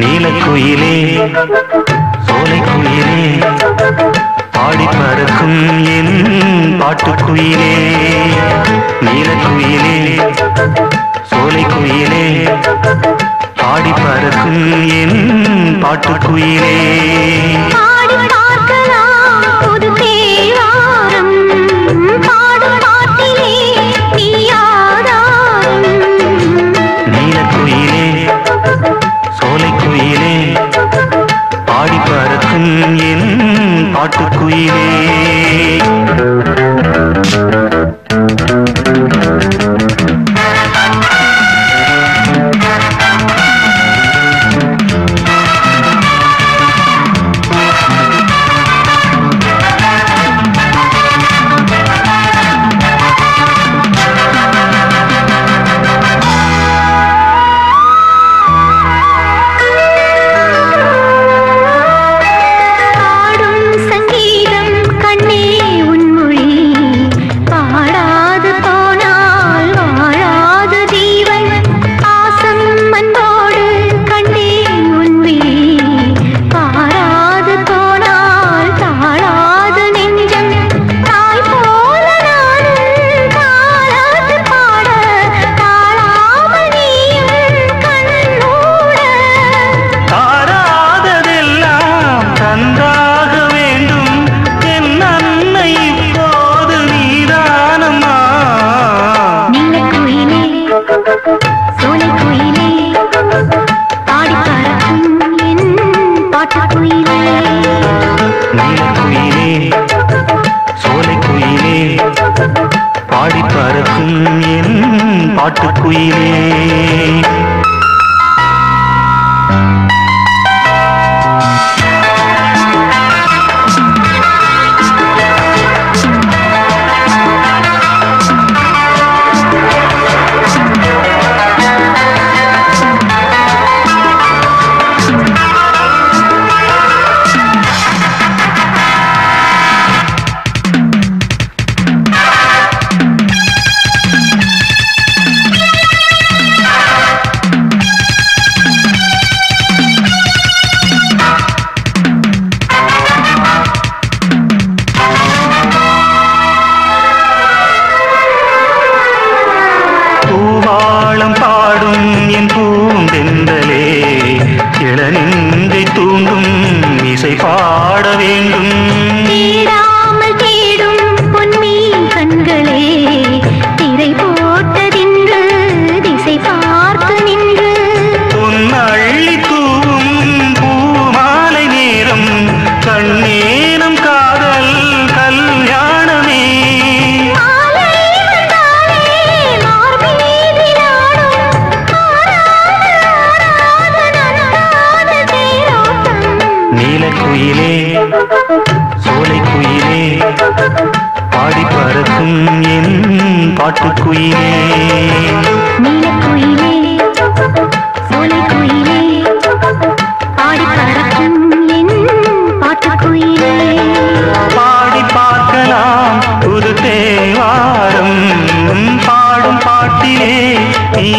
நீலக்குயிலே சோலைக்குயிலே பாடி பறக்கும் என் பாட்டுக்குயிலே. நீலக்குயிலே சோலைக்குயிலே பாடி பறக்கும் என் பாட்டுக்குயிலே. பறக்கும் என் பாட்டுக்குயிலே. பறக்கும் என் பாட்டுக்குயிலே. பூந்தெந்தலே இளநெஞ்சை தூண்டும் குயிலே சோலை குயிலே பாடி பறக்கும் என் பாட்டு குயிலே குயிலே சோலை குயிலே பாடி பறக்கும் என் பாட்டு குயிலே பாடி பார்க்கலாம் பாடும் பாட்டிலே நீ